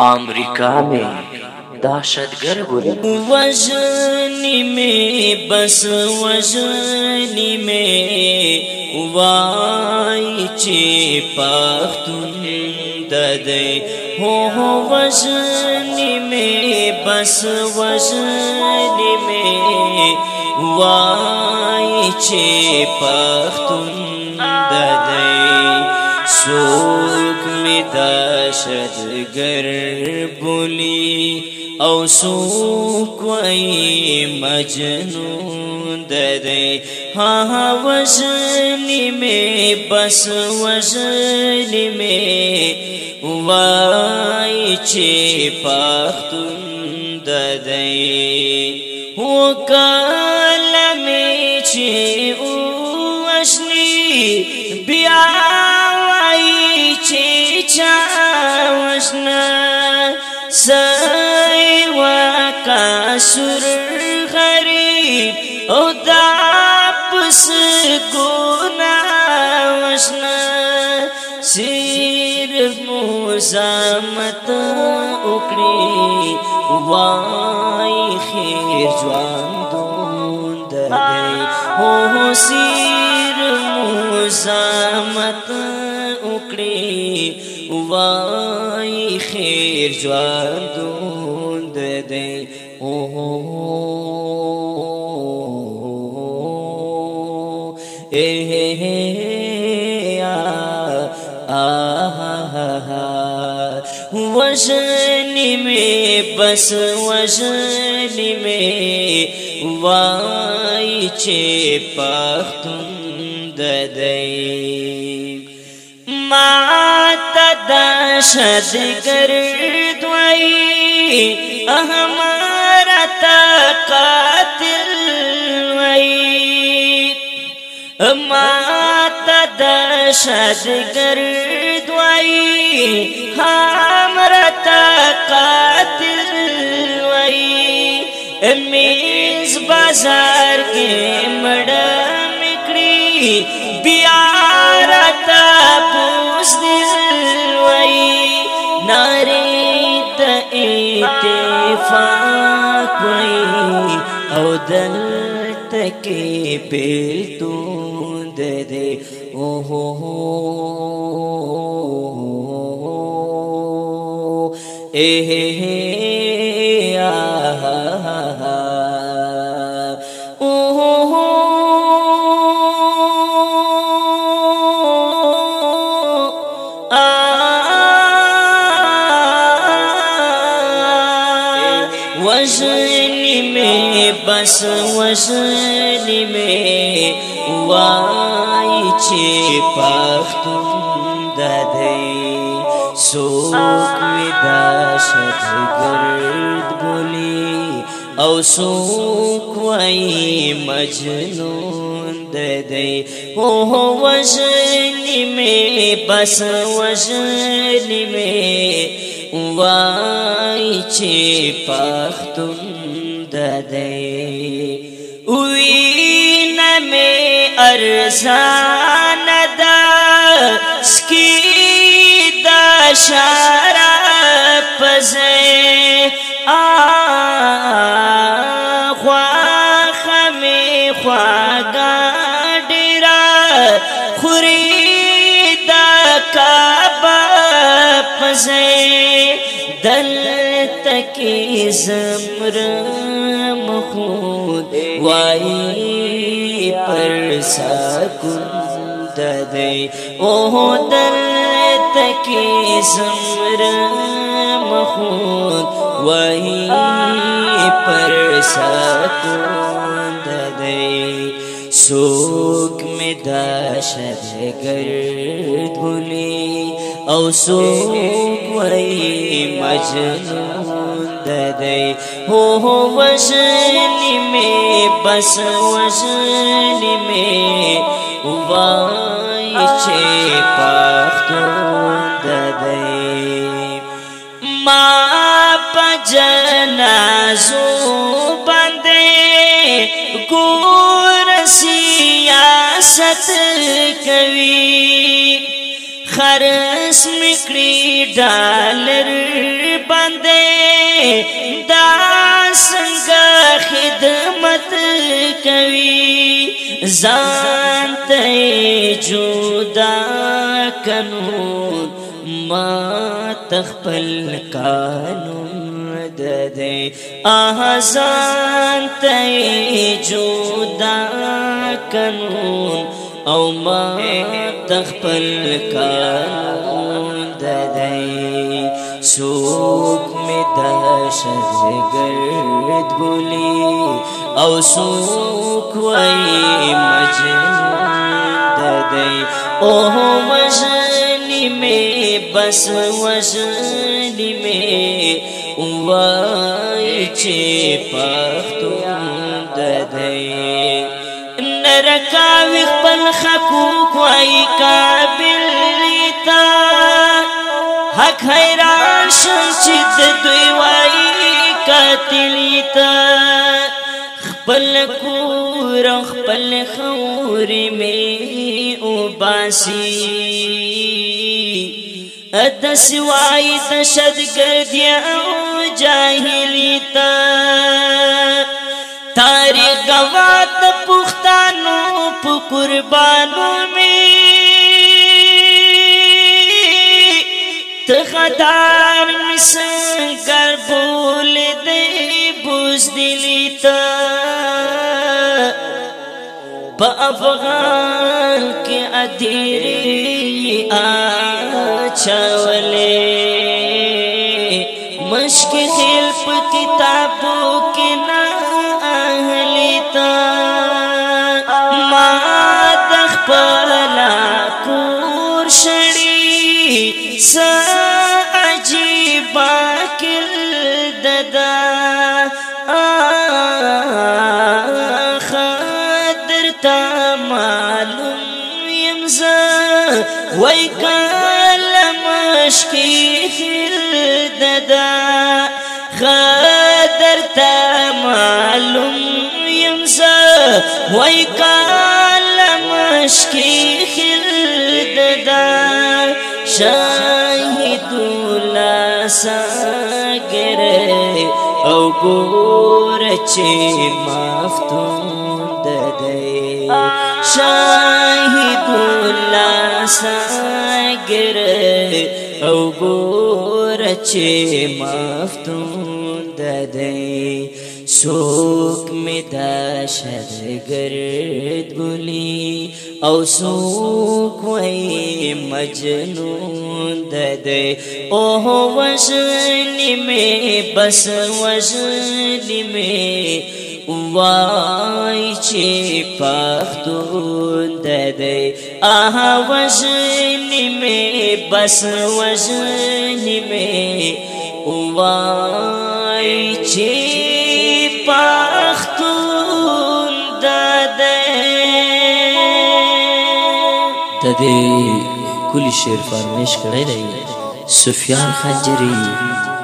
امریکا میں دہشت گرد وزنی میں بس وزنی میں وائی چی پختون ددے ہو ہو وزنی میں بس وزنی میں وائی چی پختون ددے سو می داشتګر بولی او سوک وای مجنون ددې ها ها وژنې می بس وژنې می وای چې پختون ددې وکاله می چې وژنې بیا سای وکا سر غریب او دا پس گنا وشنا صرف مزامت اکڑی وای خیر جوان دون دردی هو صرف مزامت اکڑی وای خیر ژوندون دی او وشنی میں بس وشنی میں وائی چھے پاکتن ددئی ماں दशद कर दुआई हमारा ताकातिल वई माता दशद कर दुआई हमारा ताकातिल वई मेज बाजार के मड़ा मिकड़ी बिया اتفاق وي او دلته کې بیلتون د دې او هو هو اے Oh وژلی می بس وژلی می وای چې پښتون د دې سوق ودا شتګرد بولی او سوق وای مجنون د دې او هو وژلی می بس وژلی می وای چې پختون د دې وی نه مې ارزان دا سکی دا شارا پزې آ خوا خمه خواګا ډیرا خوري دا کعبه پزې تکی زمر مخود وای پر سکون ددی او دل تکی زمر مخود وای پر سکون ددی سوک می دا شرگرد بولی او سوک وای مجنون بس दे हो में बसि में ما پجن पंदे गूड़ گور سیاست کوي خرس میکړي ډالر باندې دا څنګه خدمت کوي ځان ته جدا کنو ما تخپل قانون ددې احسان ته جدا کنو او ما تخپل کار ددای سوک می د شرګرد بولی او سوک وای مجنون ددای او وجنی می بس وجنی می وای چې پختون حق حیران شم چې د دوی وای قاتل ته خپل کور خپل خور می او باسی ات سوای د شدګد او جاهلی ته تاریخ غوات پښتنو په قربانو می دار مسنگر بول دی بزدلی تا پا افغان کی ادیری آچولی مشک خیل کتابو کی نا پاکل ددا خاطر تا معلوم يمزا وای کله مشکی فل ددا خاطر تا معلوم يمزا وای کله مشکی خل ددا ساګره او ګور چې مفتون د دې شاهد الله ساگر او ګور چې مفتون د دې سوک می دا شرګرد بولی او سوک وای مجنون د دې او هو وژلی می بس وژلی می وای چې پښتون د دې اها وژ وجنی میں بس وجنی میں وائی چی پختون داده داده کلی شیر فرمیش کرده سفیان خنجری